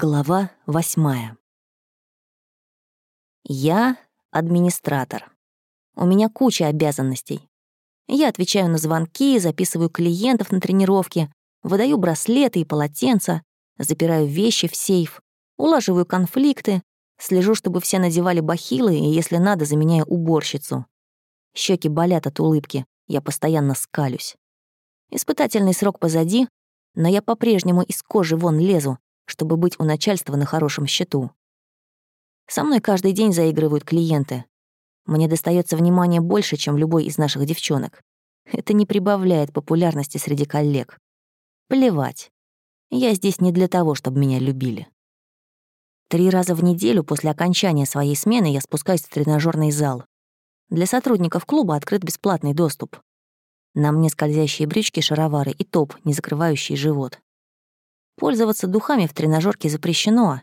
Глава восьмая. Я администратор. У меня куча обязанностей. Я отвечаю на звонки, записываю клиентов на тренировки, выдаю браслеты и полотенца, запираю вещи в сейф, улаживаю конфликты, слежу, чтобы все надевали бахилы и, если надо, заменяю уборщицу. Щеки болят от улыбки, я постоянно скалюсь. Испытательный срок позади, но я по-прежнему из кожи вон лезу, чтобы быть у начальства на хорошем счету. Со мной каждый день заигрывают клиенты. Мне достается внимания больше, чем любой из наших девчонок. Это не прибавляет популярности среди коллег. Плевать. Я здесь не для того, чтобы меня любили. Три раза в неделю после окончания своей смены я спускаюсь в тренажерный зал. Для сотрудников клуба открыт бесплатный доступ. На мне скользящие брючки, шаровары и топ, не закрывающий живот. Пользоваться духами в тренажерке запрещено,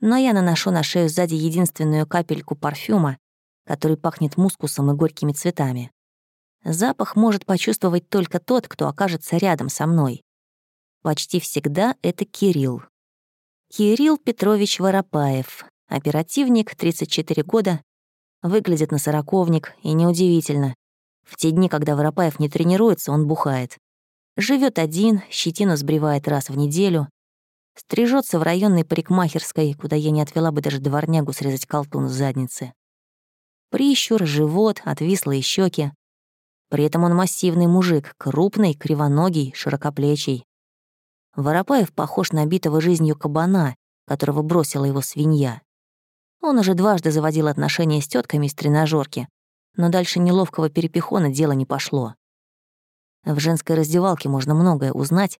но я наношу на шею сзади единственную капельку парфюма, который пахнет мускусом и горькими цветами. Запах может почувствовать только тот, кто окажется рядом со мной. Почти всегда это Кирилл. Кирилл Петрович Воропаев, оперативник, 34 года, выглядит на сороковник, и неудивительно. В те дни, когда Воропаев не тренируется, он бухает. Живет один, щетину сбривает раз в неделю, стрижется в районной парикмахерской, куда я не отвела бы даже дворнягу срезать колтун с задницы. Прищур, живот, отвислые щеки. При этом он массивный мужик, крупный, кривоногий, широкоплечий. Воропаев похож на битого жизнью кабана, которого бросила его свинья. Он уже дважды заводил отношения с тетками из тренажерки, но дальше неловкого перепихона дело не пошло. В женской раздевалке можно многое узнать,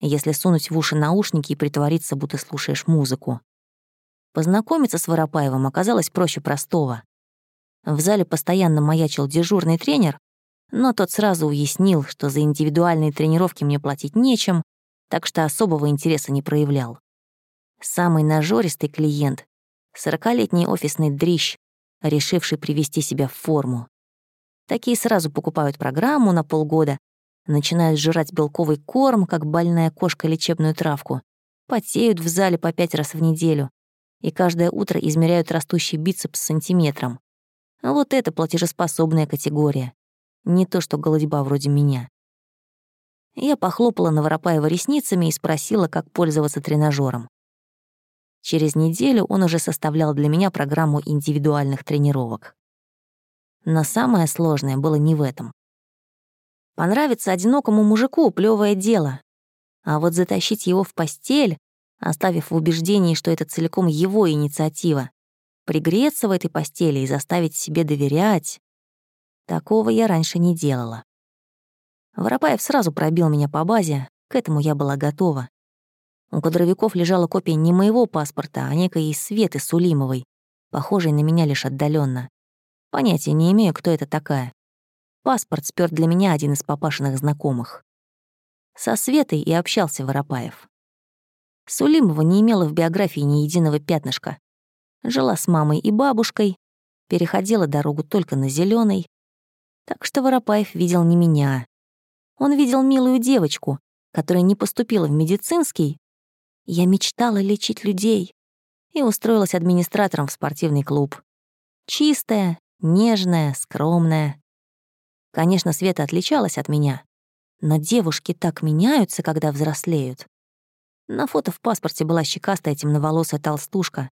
если сунуть в уши наушники и притвориться, будто слушаешь музыку. Познакомиться с Воропаевым оказалось проще простого. В зале постоянно маячил дежурный тренер, но тот сразу уяснил, что за индивидуальные тренировки мне платить нечем, так что особого интереса не проявлял. Самый нажористый клиент — сорокалетний офисный дрищ, решивший привести себя в форму. Такие сразу покупают программу на полгода начинают жрать белковый корм, как больная кошка лечебную травку, потеют в зале по пять раз в неделю и каждое утро измеряют растущий бицепс сантиметром. Вот это платежеспособная категория. Не то, что голодьба вроде меня. Я похлопала на Воропаева ресницами и спросила, как пользоваться тренажером. Через неделю он уже составлял для меня программу индивидуальных тренировок. Но самое сложное было не в этом. Понравиться одинокому мужику — плевое дело. А вот затащить его в постель, оставив в убеждении, что это целиком его инициатива, пригреться в этой постели и заставить себе доверять — такого я раньше не делала. Воропаев сразу пробил меня по базе, к этому я была готова. У кадровиков лежала копия не моего паспорта, а некой Светы Сулимовой, похожей на меня лишь отдаленно. Понятия не имею, кто это такая. Паспорт спер для меня один из папашиных знакомых. Со Светой и общался Воропаев. Сулимова не имела в биографии ни единого пятнышка. Жила с мамой и бабушкой, переходила дорогу только на зеленой. Так что Воропаев видел не меня. Он видел милую девочку, которая не поступила в медицинский. Я мечтала лечить людей и устроилась администратором в спортивный клуб. Чистая, нежная, скромная. Конечно, Света отличалась от меня, но девушки так меняются, когда взрослеют. На фото в паспорте была щекастая темноволосая толстушка,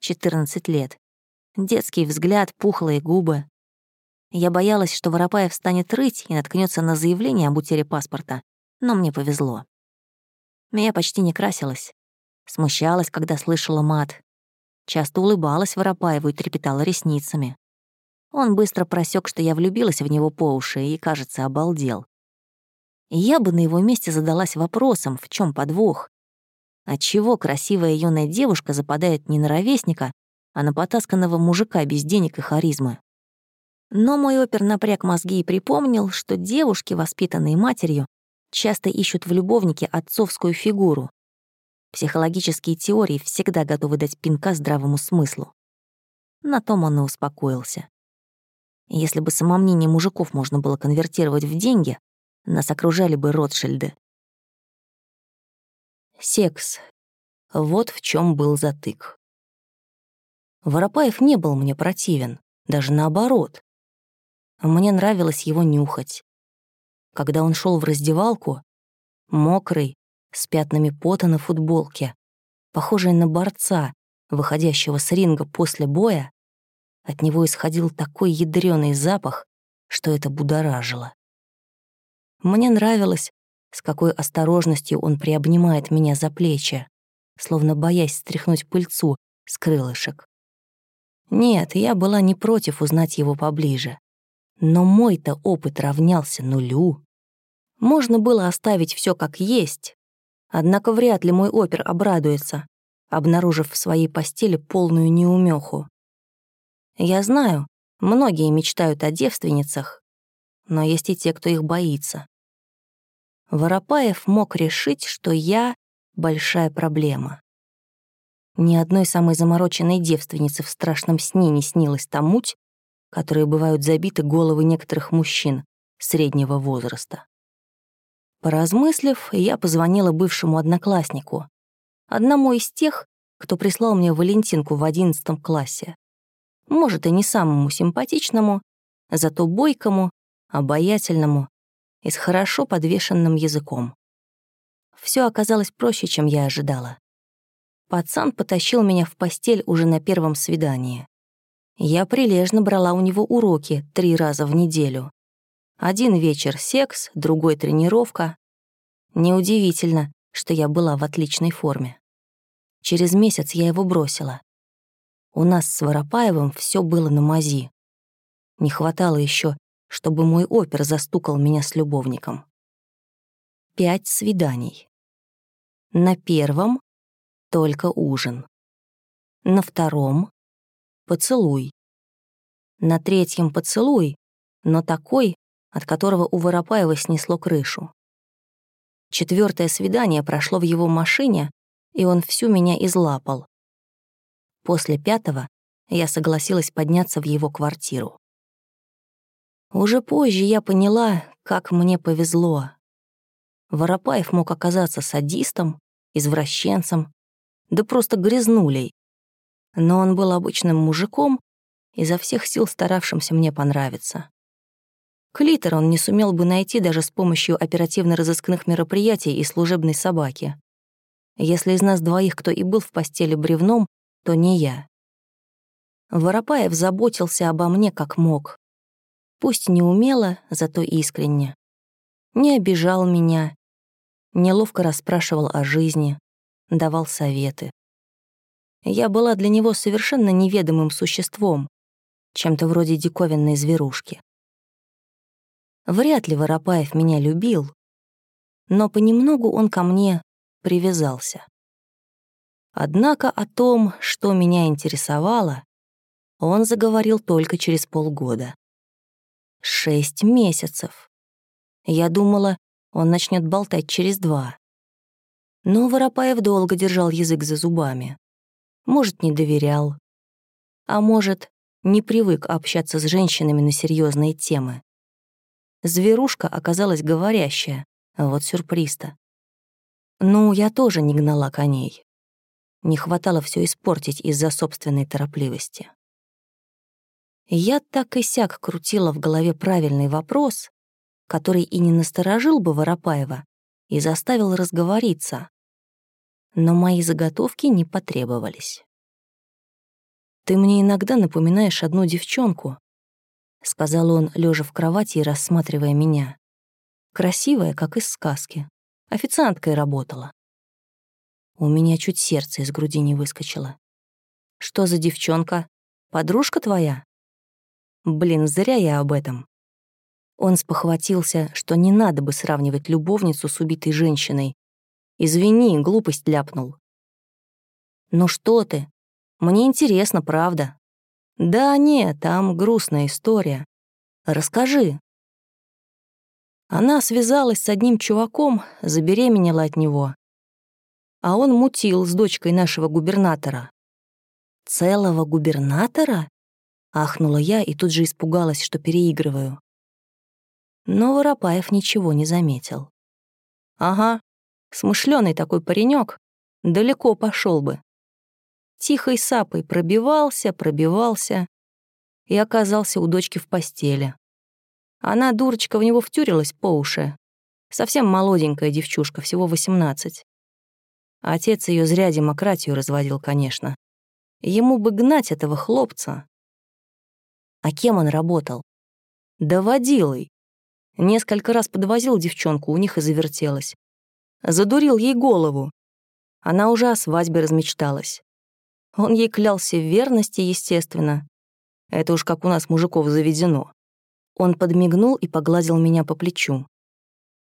14 лет. Детский взгляд, пухлые губы. Я боялась, что Воропаев станет рыть и наткнется на заявление об утере паспорта, но мне повезло. Я почти не красилась. Смущалась, когда слышала мат. Часто улыбалась Воропаеву и трепетала ресницами. Он быстро просек, что я влюбилась в него по уши и, кажется, обалдел. Я бы на его месте задалась вопросом, в чем подвох. Отчего красивая юная девушка западает не на ровесника, а на потасканного мужика без денег и харизмы? Но мой опер напряг мозги и припомнил, что девушки, воспитанные матерью, часто ищут в любовнике отцовскую фигуру. Психологические теории всегда готовы дать пинка здравому смыслу. На том он и успокоился. Если бы самомнение мужиков можно было конвертировать в деньги, нас окружали бы Ротшильды. Секс. Вот в чем был затык. Воропаев не был мне противен, даже наоборот. Мне нравилось его нюхать. Когда он шел в раздевалку, мокрый, с пятнами пота на футболке, похожий на борца, выходящего с ринга после боя, от него исходил такой ядреный запах, что это будоражило. Мне нравилось, с какой осторожностью он приобнимает меня за плечи, словно боясь стряхнуть пыльцу с крылышек. Нет, я была не против узнать его поближе. Но мой-то опыт равнялся нулю. Можно было оставить все как есть, однако вряд ли мой опер обрадуется, обнаружив в своей постели полную неумеху. Я знаю, многие мечтают о девственницах, но есть и те, кто их боится. Воропаев мог решить, что я — большая проблема. Ни одной самой замороченной девственнице в страшном сне не снилась та муть, которые бывают забиты головы некоторых мужчин среднего возраста. Поразмыслив, я позвонила бывшему однокласснику, одному из тех, кто прислал мне Валентинку в одиннадцатом классе. Может, и не самому симпатичному, зато бойкому, обаятельному и с хорошо подвешенным языком. Все оказалось проще, чем я ожидала. Пацан потащил меня в постель уже на первом свидании. Я прилежно брала у него уроки три раза в неделю. Один вечер — секс, другой — тренировка. Неудивительно, что я была в отличной форме. Через месяц я его бросила. У нас с Воропаевым все было на мази. Не хватало еще, чтобы мой опер застукал меня с любовником. Пять свиданий. На первом только ужин. На втором — поцелуй. На третьем — поцелуй, но такой, от которого у Воропаева снесло крышу. Четвертое свидание прошло в его машине, и он всю меня излапал. После пятого я согласилась подняться в его квартиру. Уже позже я поняла, как мне повезло. Воропаев мог оказаться садистом, извращенцем, да просто грязнулей. Но он был обычным мужиком, изо всех сил старавшимся мне понравиться. Клитор он не сумел бы найти даже с помощью оперативно-розыскных мероприятий и служебной собаки. Если из нас двоих кто и был в постели бревном, то не я. Воропаев заботился обо мне как мог. Пусть не умело, зато искренне. Не обижал меня, неловко расспрашивал о жизни, давал советы. Я была для него совершенно неведомым существом, чем-то вроде диковинной зверушки. Вряд ли Воропаев меня любил, но понемногу он ко мне привязался. Однако о том, что меня интересовало, он заговорил только через полгода. Шесть месяцев. Я думала, он начнет болтать через два. Но Воропаев долго держал язык за зубами. Может, не доверял. А может, не привык общаться с женщинами на серьезные темы. Зверушка оказалась говорящая, вот сюрприз-то. Ну, я тоже не гнала коней. Не хватало все испортить из-за собственной торопливости. Я так и сяк крутила в голове правильный вопрос, который и не насторожил бы Воропаева, и заставил разговориться. Но мои заготовки не потребовались. «Ты мне иногда напоминаешь одну девчонку», — сказал он, лежа в кровати и рассматривая меня. «Красивая, как из сказки. Официанткой работала». У меня чуть сердце из груди не выскочило. «Что за девчонка? Подружка твоя?» Блин, зря я об этом. Он спохватился, что не надо бы сравнивать любовницу с убитой женщиной. Извини, глупость ляпнул. Ну что ты? Мне интересно, правда. Да нет, там грустная история. Расскажи. Она связалась с одним чуваком, забеременела от него. А он мутил с дочкой нашего губернатора. Целого губернатора? Ахнула я и тут же испугалась, что переигрываю. Но Воропаев ничего не заметил. «Ага, смышленый такой паренек, далеко пошел бы. Тихой сапой пробивался, пробивался и оказался у дочки в постели. Она, дурочка, в него втюрилась по уши. Совсем молоденькая девчушка, всего 18. Отец ее зря демократию разводил, конечно. Ему бы гнать этого хлопца. А кем он работал? Да водилой. Несколько раз подвозил девчонку, у них и завертелась. Задурил ей голову. Она уже о свадьбе размечталась. Он ей клялся в верности, естественно. Это уж как у нас мужиков заведено. Он подмигнул и погладил меня по плечу.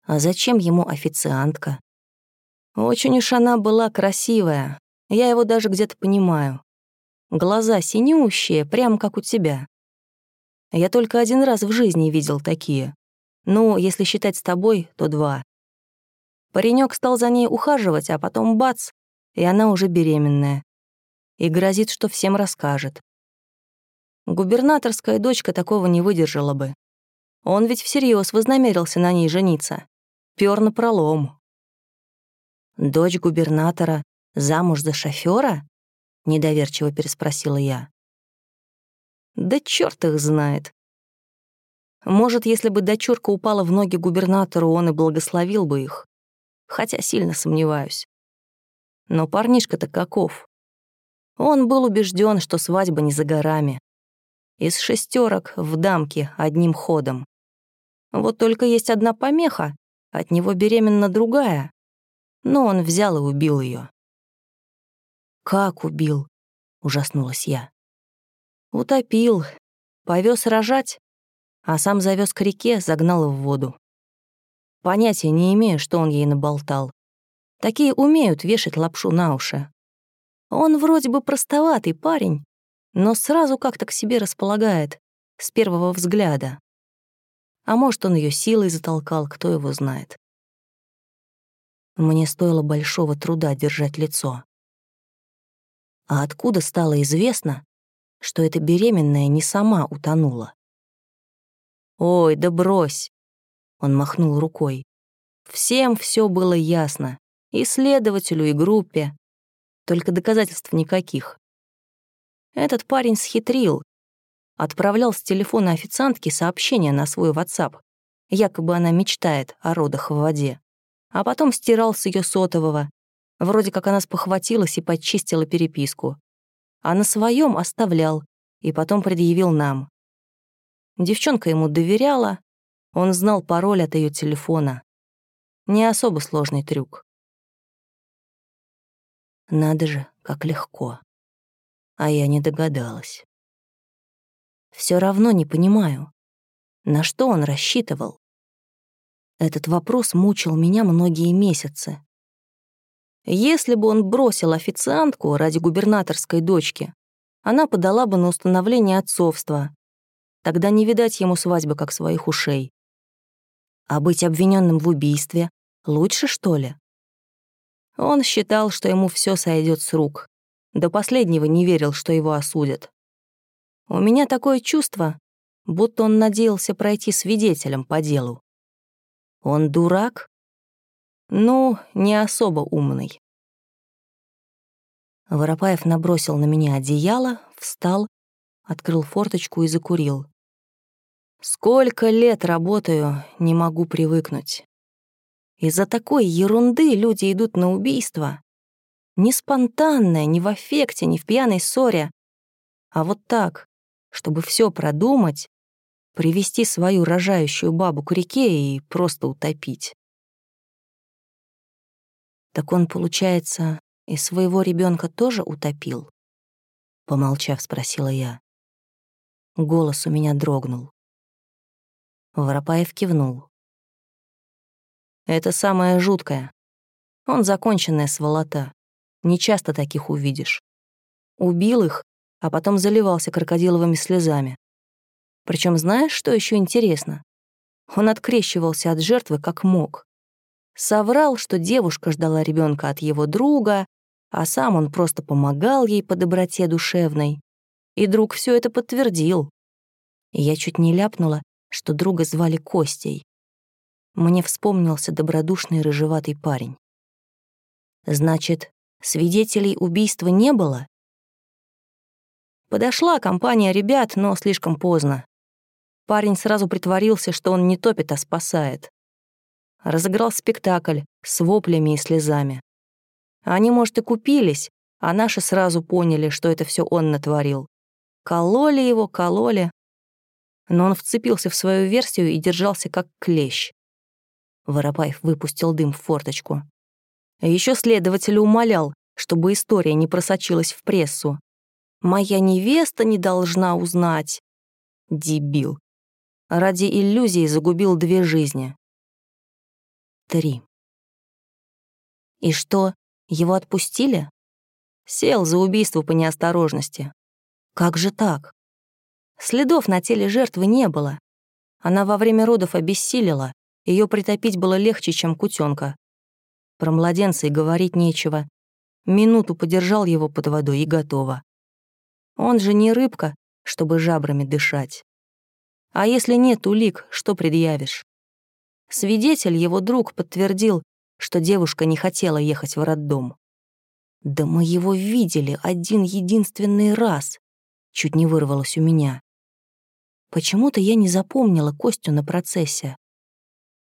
А зачем ему официантка? Очень уж она была красивая. Я его даже где-то понимаю. Глаза синющие, прям как у тебя. Я только один раз в жизни видел такие. Ну, если считать с тобой, то два. Паренек стал за ней ухаживать, а потом бац, и она уже беременная. И грозит, что всем расскажет. Губернаторская дочка такого не выдержала бы. Он ведь всерьез вознамерился на ней жениться. Пёр на пролом. «Дочь губернатора замуж за шофера? недоверчиво переспросила я. «Да чёрт их знает. Может, если бы дочурка упала в ноги губернатору, он и благословил бы их. Хотя сильно сомневаюсь. Но парнишка-то каков? Он был убежден, что свадьба не за горами. Из шестерок в дамке одним ходом. Вот только есть одна помеха, от него беременна другая. Но он взял и убил ее. «Как убил?» — ужаснулась я. «Утопил, повез рожать, а сам завез к реке, загнал в воду. Понятия не имею, что он ей наболтал. Такие умеют вешать лапшу на уши. Он вроде бы простоватый парень, но сразу как-то к себе располагает, с первого взгляда. А может, он ее силой затолкал, кто его знает. Мне стоило большого труда держать лицо. А откуда стало известно, что эта беременная не сама утонула? «Ой, да брось!» Он махнул рукой. Всем все было ясно. И следователю, и группе. Только доказательств никаких. Этот парень схитрил, отправлял с телефона официантки сообщение на свой WhatsApp. Якобы она мечтает о родах в воде. А потом стирал с ее сотового. Вроде как она спохватилась и подчистила переписку. А на своем оставлял и потом предъявил нам. Девчонка ему доверяла, он знал пароль от ее телефона. Не особо сложный трюк. Надо же, как легко. А я не догадалась. Все равно не понимаю, на что он рассчитывал. Этот вопрос мучил меня многие месяцы. Если бы он бросил официантку ради губернаторской дочки, она подала бы на установление отцовства. Тогда не видать ему свадьбы как своих ушей. А быть обвиненным в убийстве лучше, что ли? Он считал, что ему все сойдет с рук. До последнего не верил, что его осудят. У меня такое чувство, будто он надеялся пройти свидетелем по делу. Он дурак? Ну, не особо умный. Воропаев набросил на меня одеяло, встал, открыл форточку и закурил. Сколько лет работаю, не могу привыкнуть. Из-за такой ерунды люди идут на убийство. Не спонтанное, не в аффекте, не в пьяной ссоре, а вот так, чтобы все продумать, привести свою рожающую бабу к реке и просто утопить. Так он, получается, и своего ребенка тоже утопил? Помолчав, спросила я. Голос у меня дрогнул. Воропаев кивнул. Это самое жуткое. Он законченная сволота. Не часто таких увидишь. Убил их, а потом заливался крокодиловыми слезами. Причем знаешь, что еще интересно? Он открещивался от жертвы как мог. Соврал, что девушка ждала ребенка от его друга, а сам он просто помогал ей по доброте душевной. И друг все это подтвердил. Я чуть не ляпнула, что друга звали Костей. Мне вспомнился добродушный рыжеватый парень. Значит, Свидетелей убийства не было? Подошла компания ребят, но слишком поздно. Парень сразу притворился, что он не топит, а спасает. Разыграл спектакль с воплями и слезами. Они, может, и купились, а наши сразу поняли, что это все он натворил. Кололи его, кололи. Но он вцепился в свою версию и держался как клещ. Воропаев выпустил дым в форточку. Еще следователь умолял, чтобы история не просочилась в прессу. «Моя невеста не должна узнать». Дебил. Ради иллюзии загубил две жизни. Три. И что, его отпустили? Сел за убийство по неосторожности. Как же так? Следов на теле жертвы не было. Она во время родов обессилила, ее притопить было легче, чем кутенка. Про младенца и говорить нечего. Минуту подержал его под водой и готово. Он же не рыбка, чтобы жабрами дышать. А если нет улик, что предъявишь? Свидетель, его друг, подтвердил, что девушка не хотела ехать в роддом. «Да мы его видели один единственный раз», — чуть не вырвалось у меня. Почему-то я не запомнила Костю на процессе.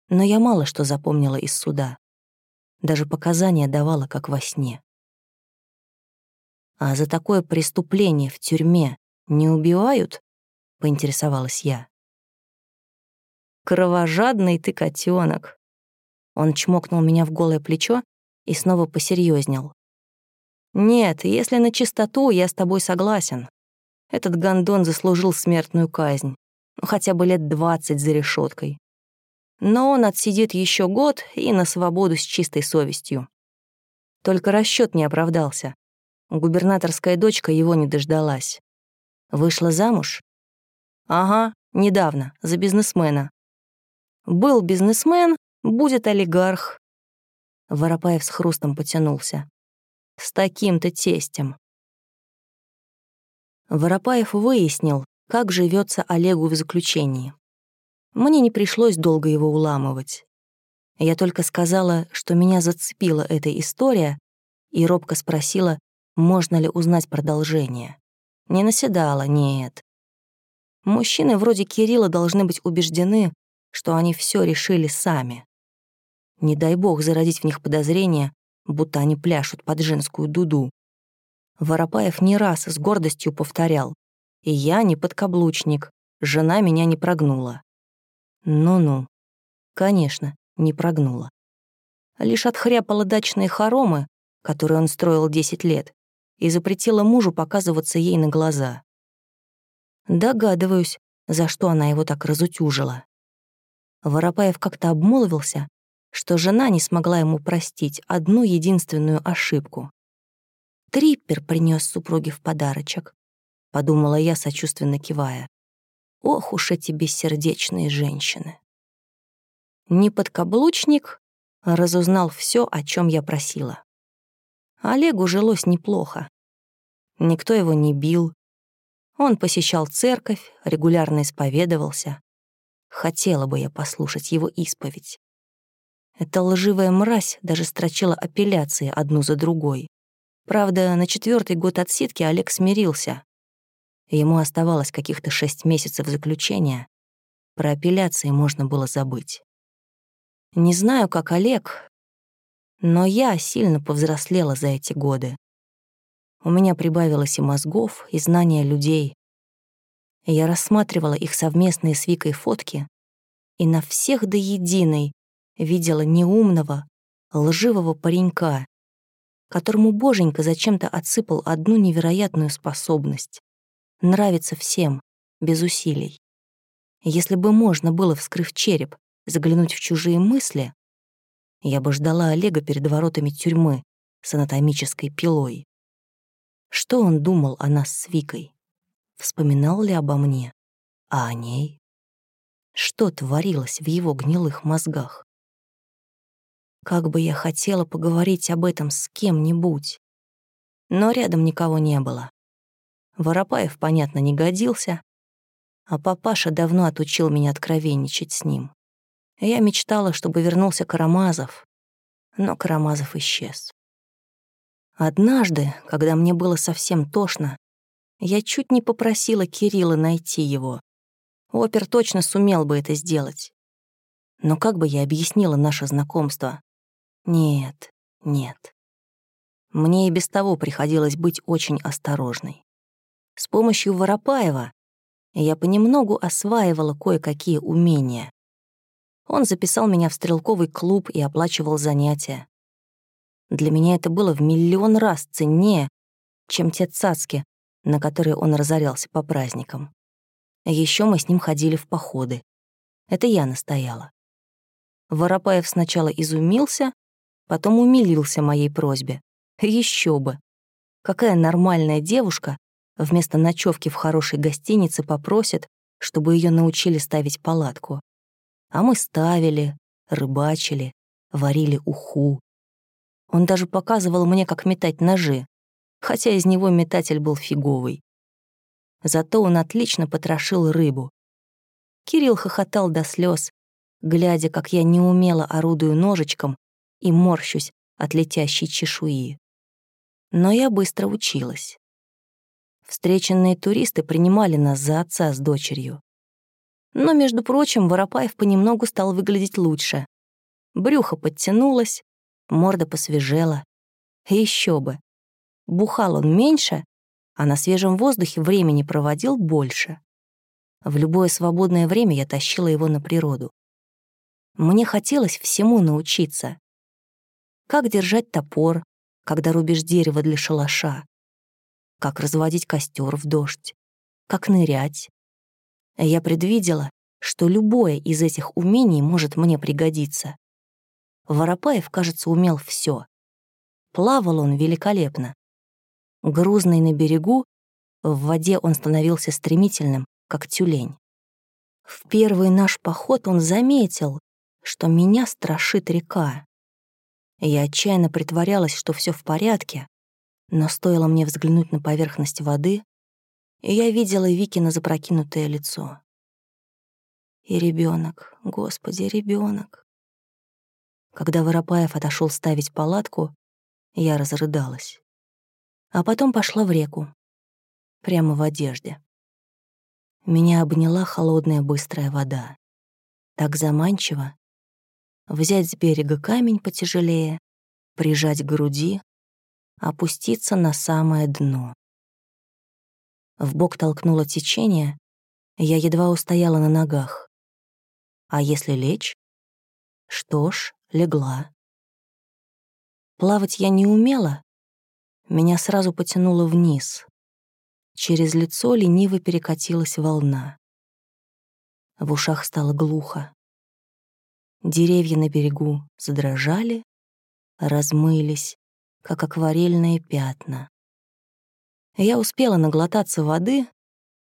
Но я мало что запомнила из суда. Даже показания давала, как во сне. «А за такое преступление в тюрьме не убивают?» — поинтересовалась я. «Кровожадный ты котенок. Он чмокнул меня в голое плечо и снова посерьезнел. «Нет, если на чистоту, я с тобой согласен. Этот гондон заслужил смертную казнь. Ну, хотя бы лет двадцать за решеткой но он отсидит еще год и на свободу с чистой совестью. Только расчет не оправдался. Губернаторская дочка его не дождалась. Вышла замуж? Ага, недавно, за бизнесмена. Был бизнесмен, будет олигарх. Воропаев с хрустом потянулся. С таким-то тестем. Воропаев выяснил, как живется Олегу в заключении. Мне не пришлось долго его уламывать. Я только сказала, что меня зацепила эта история, и робко спросила, можно ли узнать продолжение. Не наседала, нет. Мужчины вроде Кирилла должны быть убеждены, что они все решили сами. Не дай бог зародить в них подозрение, будто они пляшут под женскую дуду. Воропаев не раз с гордостью повторял, и я не подкаблучник, жена меня не прогнула. Ну-ну. Конечно, не прогнула. Лишь отхряпала дачные хоромы, которые он строил 10 лет, и запретила мужу показываться ей на глаза. Догадываюсь, за что она его так разутюжила. Воропаев как-то обмолвился, что жена не смогла ему простить одну единственную ошибку. Триппер принес супруге в подарочек, подумала я, сочувственно кивая. Ох уж эти бессердечные женщины. Не подкаблучник разузнал все, о чем я просила. Олегу жилось неплохо. Никто его не бил. Он посещал церковь, регулярно исповедовался. Хотела бы я послушать его исповедь. Эта лживая мразь даже строчила апелляции одну за другой. Правда, на четвертый год отсидки Олег смирился ему оставалось каких-то шесть месяцев заключения, про апелляции можно было забыть. Не знаю, как Олег, но я сильно повзрослела за эти годы. У меня прибавилось и мозгов, и знания людей. Я рассматривала их совместные с Викой фотки и на всех до единой видела неумного, лживого паренька, которому боженька зачем-то отсыпал одну невероятную способность нравится всем, без усилий. Если бы можно было, вскрыв череп, заглянуть в чужие мысли, я бы ждала Олега перед воротами тюрьмы с анатомической пилой. Что он думал о нас с Викой? Вспоминал ли обо мне? А о ней? Что творилось в его гнилых мозгах? Как бы я хотела поговорить об этом с кем-нибудь. Но рядом никого не было. Воропаев, понятно, не годился, а папаша давно отучил меня откровенничать с ним. Я мечтала, чтобы вернулся Карамазов, но Карамазов исчез. Однажды, когда мне было совсем тошно, я чуть не попросила Кирилла найти его. Опер точно сумел бы это сделать. Но как бы я объяснила наше знакомство? Нет, нет. Мне и без того приходилось быть очень осторожной. С помощью Воропаева я понемногу осваивала кое-какие умения. Он записал меня в стрелковый клуб и оплачивал занятия. Для меня это было в миллион раз ценнее, чем те цацки, на которые он разорялся по праздникам. Еще мы с ним ходили в походы. Это я настояла. Воропаев сначала изумился, потом умилился моей просьбе. Еще бы. Какая нормальная девушка вместо ночевки в хорошей гостинице попросит, чтобы ее научили ставить палатку. А мы ставили, рыбачили, варили уху. Он даже показывал мне, как метать ножи, хотя из него метатель был фиговый. Зато он отлично потрошил рыбу. Кирилл хохотал до слез, глядя, как я неумело орудую ножичком и морщусь от летящей чешуи. Но я быстро училась. Встреченные туристы принимали нас за отца с дочерью. Но, между прочим, Воропаев понемногу стал выглядеть лучше. Брюхо подтянулось, морда посвежела. Еще бы. Бухал он меньше, а на свежем воздухе времени проводил больше. В любое свободное время я тащила его на природу. Мне хотелось всему научиться. Как держать топор, когда рубишь дерево для шалаша, как разводить костер в дождь, как нырять. Я предвидела, что любое из этих умений может мне пригодиться. Воропаев, кажется, умел все. Плавал он великолепно. Грузный на берегу, в воде он становился стремительным, как тюлень. В первый наш поход он заметил, что меня страшит река. Я отчаянно притворялась, что все в порядке, но стоило мне взглянуть на поверхность воды, и я видела Викина запрокинутое лицо. И ребенок, господи, ребенок. Когда Воропаев отошел ставить палатку, я разрыдалась. А потом пошла в реку, прямо в одежде. Меня обняла холодная быстрая вода. Так заманчиво. Взять с берега камень потяжелее, прижать к груди, опуститься на самое дно. В бок толкнуло течение, я едва устояла на ногах. А если лечь? Что ж, легла. Плавать я не умела, меня сразу потянуло вниз. Через лицо лениво перекатилась волна. В ушах стало глухо. Деревья на берегу задрожали, размылись, как акварельные пятна. Я успела наглотаться воды,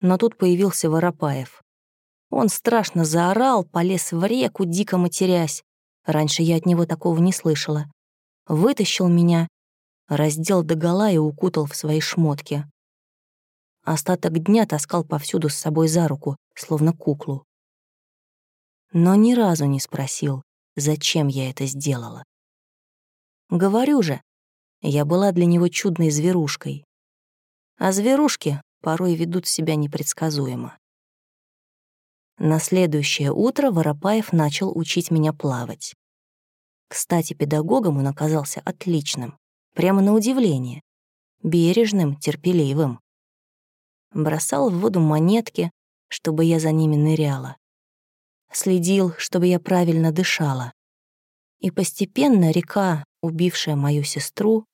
но тут появился Воропаев. Он страшно заорал, полез в реку, дико матерясь. Раньше я от него такого не слышала. Вытащил меня, раздел догола и укутал в свои шмотки. Остаток дня таскал повсюду с собой за руку, словно куклу. Но ни разу не спросил, зачем я это сделала. Говорю же, я была для него чудной зверушкой. А зверушки порой ведут себя непредсказуемо. На следующее утро Воропаев начал учить меня плавать. Кстати, педагогом он оказался отличным, прямо на удивление. Бережным, терпеливым. Бросал в воду монетки, чтобы я за ними ныряла. Следил, чтобы я правильно дышала. И постепенно река, убившая мою сестру,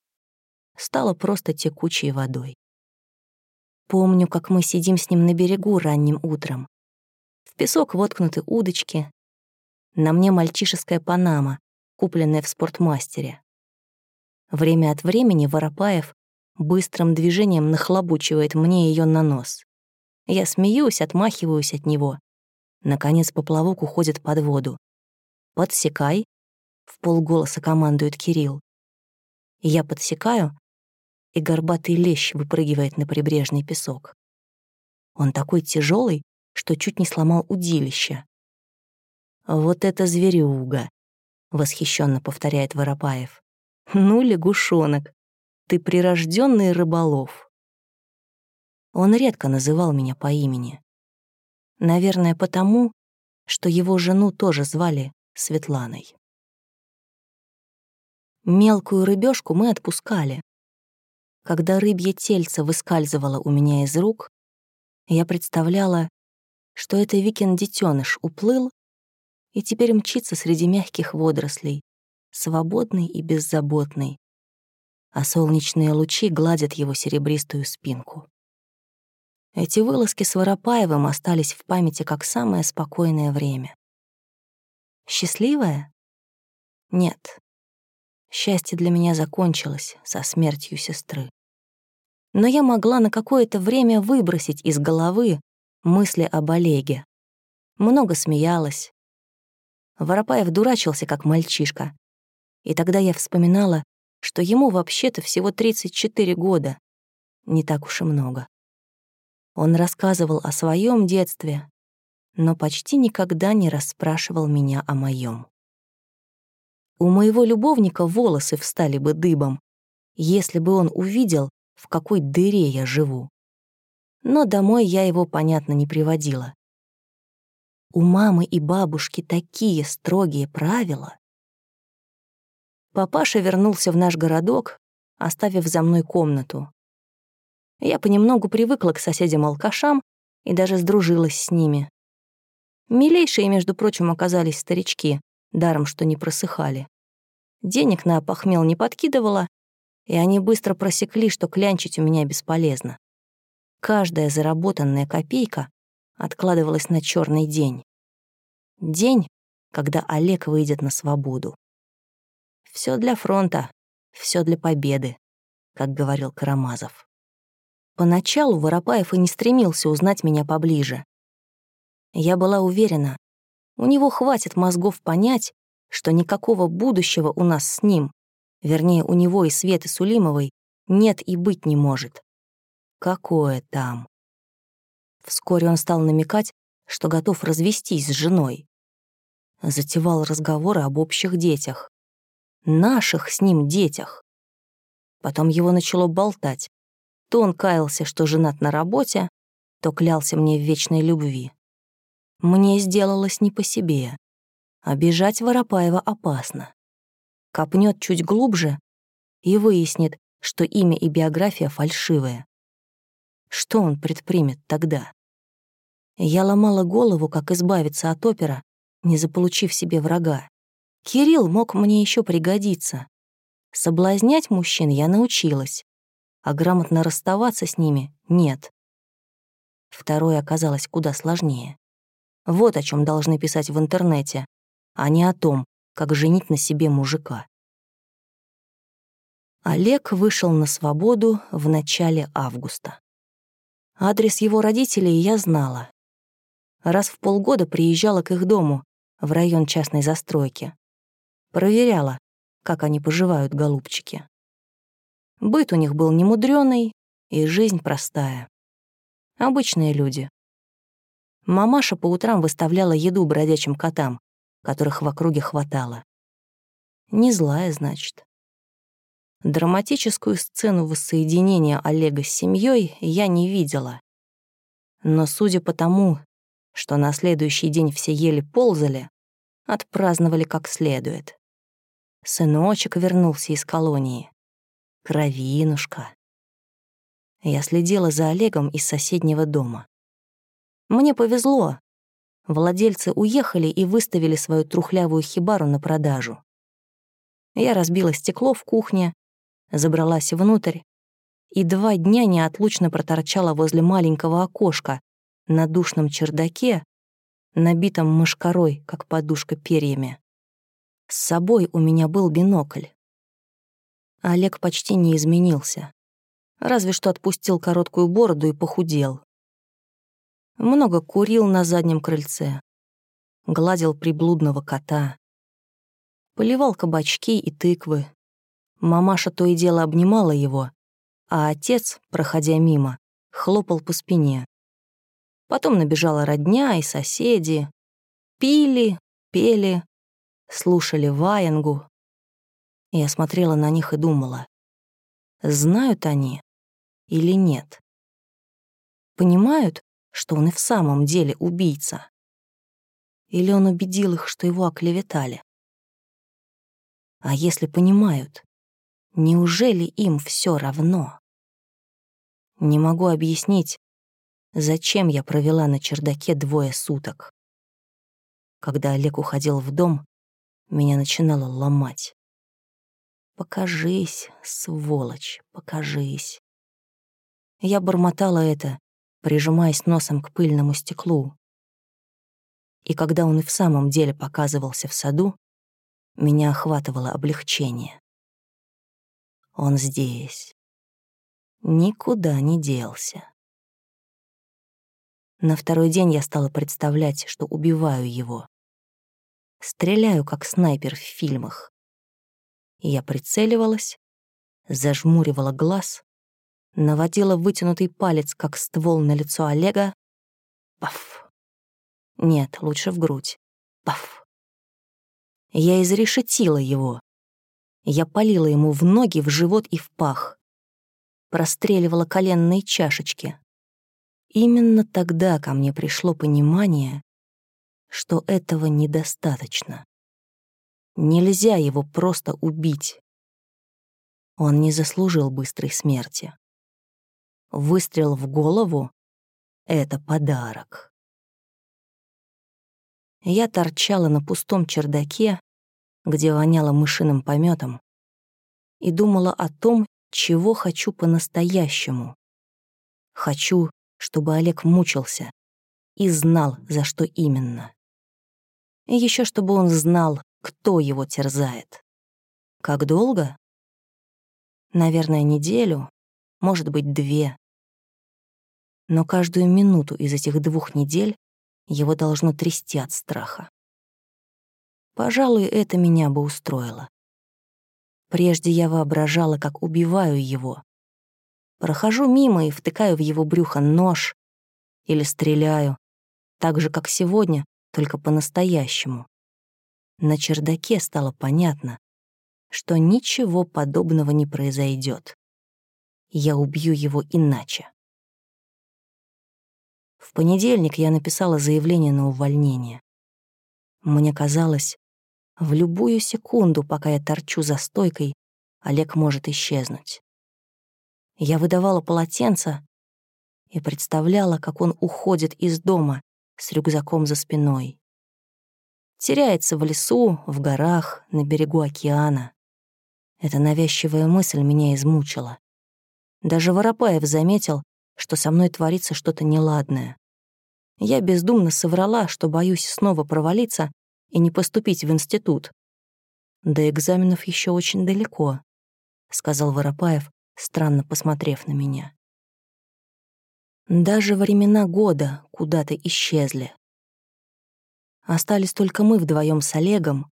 стала просто текучей водой. Помню, как мы сидим с ним на берегу ранним утром. В песок воткнуты удочки. На мне мальчишеская панама, купленная в спортмастере. Время от времени Воропаев быстрым движением нахлобучивает мне ее на нос. Я смеюсь, отмахиваюсь от него. Наконец поплавок уходит под воду. «Подсекай», — в полголоса командует Кирилл. Я подсекаю, и горбатый лещ выпрыгивает на прибрежный песок. Он такой тяжелый, что чуть не сломал удилище. «Вот это зверюга!» — восхищенно повторяет Воропаев. «Ну, лягушонок! ты прирожденный рыболов. Он редко называл меня по имени. Наверное, потому, что его жену тоже звали Светланой. Мелкую рыбешку мы отпускали. Когда рыбье тельце выскальзывало у меня из рук, я представляла, что это Викин детеныш уплыл и теперь мчится среди мягких водорослей, свободный и беззаботный, а солнечные лучи гладят его серебристую спинку. Эти вылазки с Воропаевым остались в памяти как самое спокойное время. Счастливое? Нет. Счастье для меня закончилось со смертью сестры. Но я могла на какое-то время выбросить из головы мысли об Олеге. Много смеялась. Воропаев дурачился, как мальчишка. И тогда я вспоминала, что ему вообще-то всего 34 года. Не так уж и много. Он рассказывал о своем детстве, но почти никогда не расспрашивал меня о моем. У моего любовника волосы встали бы дыбом, если бы он увидел, в какой дыре я живу. Но домой я его, понятно, не приводила. У мамы и бабушки такие строгие правила. Папаша вернулся в наш городок, оставив за мной комнату. Я понемногу привыкла к соседям-алкашам и даже сдружилась с ними. Милейшие, между прочим, оказались старички, даром что не просыхали. Денег на опохмел не подкидывала, и они быстро просекли, что клянчить у меня бесполезно. Каждая заработанная копейка откладывалась на черный день. День, когда Олег выйдет на свободу. Все для фронта, все для победы, как говорил Карамазов. Поначалу Воропаев и не стремился узнать меня поближе. Я была уверена, у него хватит мозгов понять, что никакого будущего у нас с ним, вернее, у него и Светы Сулимовой, нет и быть не может. Какое там? Вскоре он стал намекать, что готов развестись с женой. Затевал разговоры об общих детях. Наших с ним детях. Потом его начало болтать. То он каялся, что женат на работе, то клялся мне в вечной любви. Мне сделалось не по себе. Обижать Воропаева опасно. Копнет чуть глубже и выяснит, что имя и биография фальшивые. Что он предпримет тогда? Я ломала голову, как избавиться от опера, не заполучив себе врага. Кирилл мог мне еще пригодиться. Соблазнять мужчин я научилась, а грамотно расставаться с ними — нет. Второе оказалось куда сложнее. Вот о чем должны писать в интернете, а не о том, как женить на себе мужика. Олег вышел на свободу в начале августа. Адрес его родителей я знала. Раз в полгода приезжала к их дому, в район частной застройки. Проверяла, как они поживают, голубчики. Быт у них был немудрёный, и жизнь простая. Обычные люди, Мамаша по утрам выставляла еду бродячим котам, которых в округе хватало. Не злая, значит. Драматическую сцену воссоединения Олега с семьей я не видела. Но судя по тому, что на следующий день все еле ползали, отпраздновали как следует. Сыночек вернулся из колонии. Кровинушка. Я следила за Олегом из соседнего дома. Мне повезло. Владельцы уехали и выставили свою трухлявую хибару на продажу. Я разбила стекло в кухне, забралась внутрь и два дня неотлучно проторчала возле маленького окошка на душном чердаке, набитом мышкарой, как подушка перьями. С собой у меня был бинокль. Олег почти не изменился. Разве что отпустил короткую бороду и похудел. Много курил на заднем крыльце. Гладил приблудного кота. Поливал кабачки и тыквы. Мамаша то и дело обнимала его, а отец, проходя мимо, хлопал по спине. Потом набежала родня и соседи. Пили, пели, слушали ваенгу. Я смотрела на них и думала. знают они или нет. Понимают, что он и в самом деле убийца. Или он убедил их, что его оклеветали. А если понимают, неужели им все равно? Не могу объяснить, зачем я провела на чердаке двое суток. Когда Олег уходил в дом, меня начинало ломать. «Покажись, сволочь, покажись». Я бормотала это, прижимаясь носом к пыльному стеклу. И когда он и в самом деле показывался в саду, меня охватывало облегчение. Он здесь. Никуда не делся. На второй день я стала представлять, что убиваю его. Стреляю, как снайпер в фильмах. Я прицеливалась, зажмуривала глаз, наводила вытянутый палец, как ствол на лицо Олега. Паф. Нет, лучше в грудь. Паф. Я изрешетила его. Я полила ему в ноги, в живот и в пах. Простреливала коленные чашечки. Именно тогда ко мне пришло понимание, что этого недостаточно. Нельзя его просто убить. Он не заслужил быстрой смерти. Выстрел в голову — это подарок. Я торчала на пустом чердаке, где воняло мышиным пометом, и думала о том, чего хочу по-настоящему. Хочу, чтобы Олег мучился и знал, за что именно. И еще чтобы он знал, кто его терзает. Как долго? Наверное, неделю, может быть, две. Но каждую минуту из этих двух недель его должно трясти от страха. Пожалуй, это меня бы устроило. Прежде я воображала, как убиваю его. Прохожу мимо и втыкаю в его брюхо нож или стреляю, так же, как сегодня, только по-настоящему. На чердаке стало понятно, что ничего подобного не произойдет. Я убью его иначе. В понедельник я написала заявление на увольнение. Мне казалось, в любую секунду, пока я торчу за стойкой, Олег может исчезнуть. Я выдавала полотенце и представляла, как он уходит из дома, с рюкзаком за спиной. Теряется в лесу, в горах, на берегу океана. Эта навязчивая мысль меня измучила. Даже Воропаев заметил, что со мной творится что-то неладное. Я бездумно соврала, что боюсь снова провалиться и не поступить в институт. До экзаменов еще очень далеко, сказал Воропаев, странно посмотрев на меня. Даже времена года куда-то исчезли. Остались только мы вдвоем с Олегом,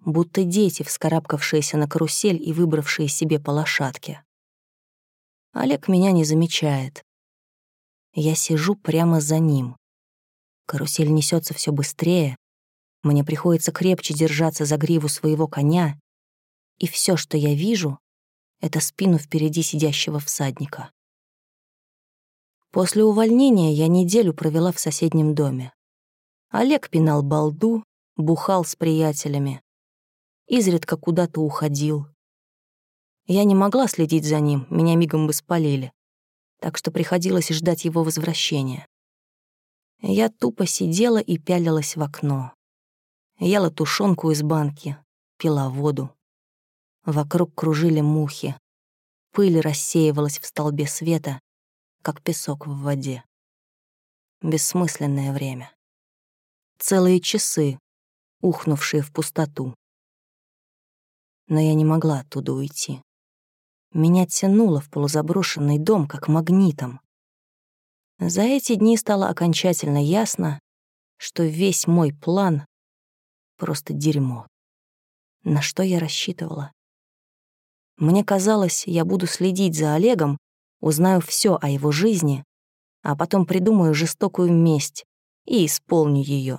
будто дети, вскарабкавшиеся на карусель и выбравшие себе по лошадке. Олег меня не замечает. Я сижу прямо за ним. Карусель несется все быстрее, мне приходится крепче держаться за гриву своего коня, и все, что я вижу, — это спину впереди сидящего всадника. После увольнения я неделю провела в соседнем доме. Олег пинал балду, бухал с приятелями. Изредка куда-то уходил. Я не могла следить за ним, меня мигом бы спалили. Так что приходилось ждать его возвращения. Я тупо сидела и пялилась в окно. Ела тушенку из банки, пила воду. Вокруг кружили мухи. Пыль рассеивалась в столбе света, как песок в воде. Бессмысленное время. Целые часы, ухнувшие в пустоту. Но я не могла оттуда уйти. Меня тянуло в полузаброшенный дом, как магнитом. За эти дни стало окончательно ясно, что весь мой план — просто дерьмо. На что я рассчитывала? Мне казалось, я буду следить за Олегом узнаю все о его жизни, а потом придумаю жестокую месть и исполню ее.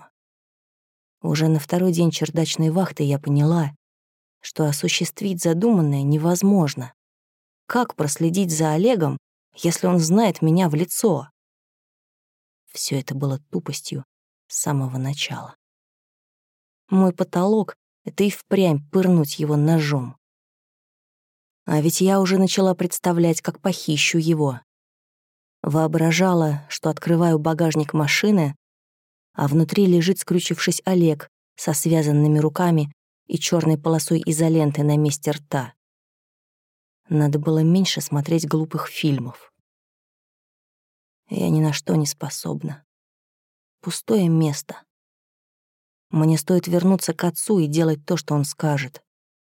Уже на второй день чердачной вахты я поняла, что осуществить задуманное невозможно. как проследить за Олегом, если он знает меня в лицо? Все это было тупостью с самого начала. Мой потолок — это и впрямь пырнуть его ножом. А ведь я уже начала представлять, как похищу его. Воображала, что открываю багажник машины, а внутри лежит, скрючившись, Олег со связанными руками и черной полосой изоленты на месте рта. Надо было меньше смотреть глупых фильмов. Я ни на что не способна. Пустое место. Мне стоит вернуться к отцу и делать то, что он скажет.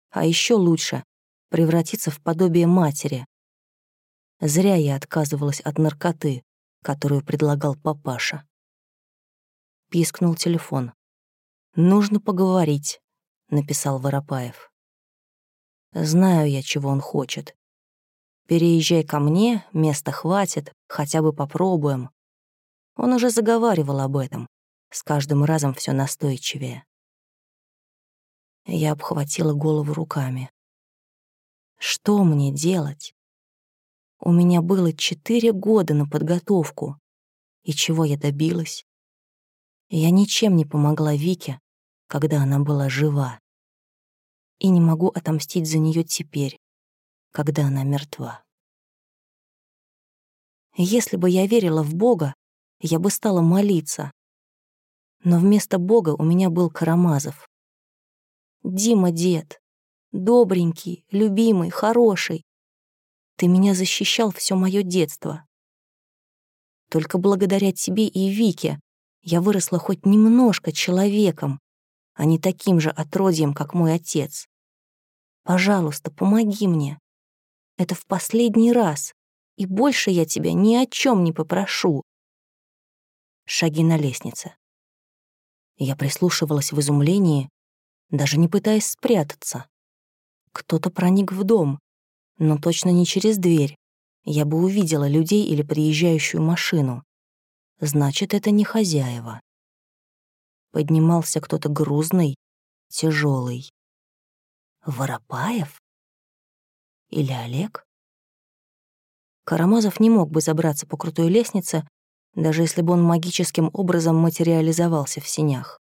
А еще лучше — превратиться в подобие матери. Зря я отказывалась от наркоты, которую предлагал папаша. Пискнул телефон. «Нужно поговорить», — написал Воропаев. «Знаю я, чего он хочет. Переезжай ко мне, места хватит, хотя бы попробуем». Он уже заговаривал об этом, с каждым разом все настойчивее. Я обхватила голову руками. Что мне делать? У меня было четыре года на подготовку. И чего я добилась? Я ничем не помогла Вике, когда она была жива. И не могу отомстить за нее теперь, когда она мертва. Если бы я верила в Бога, я бы стала молиться, но вместо Бога у меня был Карамазов. Дима, дед, добренький, любимый, хороший. Ты меня защищал все мое детство. Только благодаря тебе и Вике я выросла хоть немножко человеком, а не таким же отродьем, как мой отец. Пожалуйста, помоги мне. Это в последний раз, и больше я тебя ни о чем не попрошу. Шаги на лестнице. Я прислушивалась в изумлении, даже не пытаясь спрятаться. Кто-то проник в дом, но точно не через дверь. Я бы увидела людей или приезжающую машину. Значит, это не хозяева. Поднимался кто-то грузный, тяжелый. Воропаев? Или Олег? Карамазов не мог бы забраться по крутой лестнице, даже если бы он магическим образом материализовался в синях.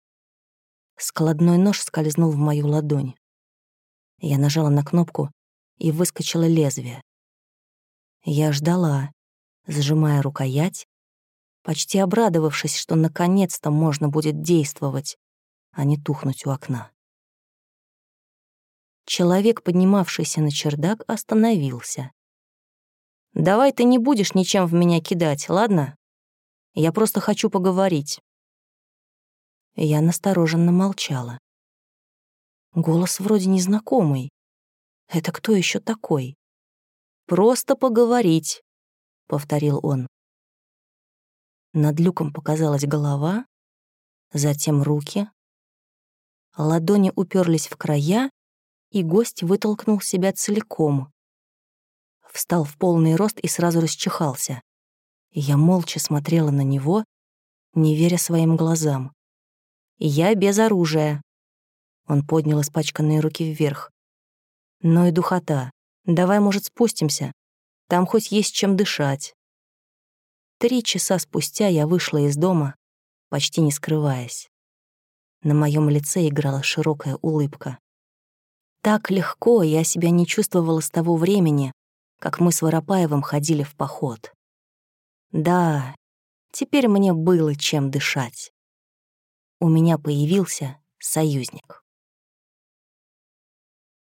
Складной нож скользнул в мою ладонь. Я нажала на кнопку, и выскочило лезвие. Я ждала, сжимая рукоять, почти обрадовавшись, что наконец-то можно будет действовать, а не тухнуть у окна. Человек, поднимавшийся на чердак, остановился. «Давай ты не будешь ничем в меня кидать, ладно?» Я просто хочу поговорить». Я настороженно молчала. Голос вроде незнакомый. Это кто еще такой? «Просто поговорить», — повторил он. Над люком показалась голова, затем руки. Ладони уперлись в края, и гость вытолкнул себя целиком. Встал в полный рост и сразу расчихался. Я молча смотрела на него, не веря своим глазам. «Я без оружия». Он поднял испачканные руки вверх. «Ну и духота. Давай, может, спустимся? Там хоть есть чем дышать». Три часа спустя я вышла из дома, почти не скрываясь. На моем лице играла широкая улыбка. Так легко я себя не чувствовала с того времени, как мы с Воропаевым ходили в поход. Да, теперь мне было чем дышать. У меня появился союзник.